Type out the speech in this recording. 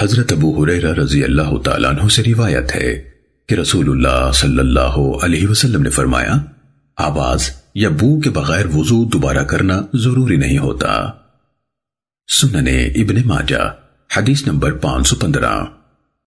حضرت ابو حریرہ رضی اللہ تعالیٰ عنہ سے روایت ہے کہ رسول اللہ صلی اللہ علیہ وسلم نے فرمایا، آواز یا بو کے بغیر وضو دوبارہ کرنا ضروری نہیں ہوتا۔ سننے ابن ماجہ، حدیث نمبر پانچ سو پندرہ۔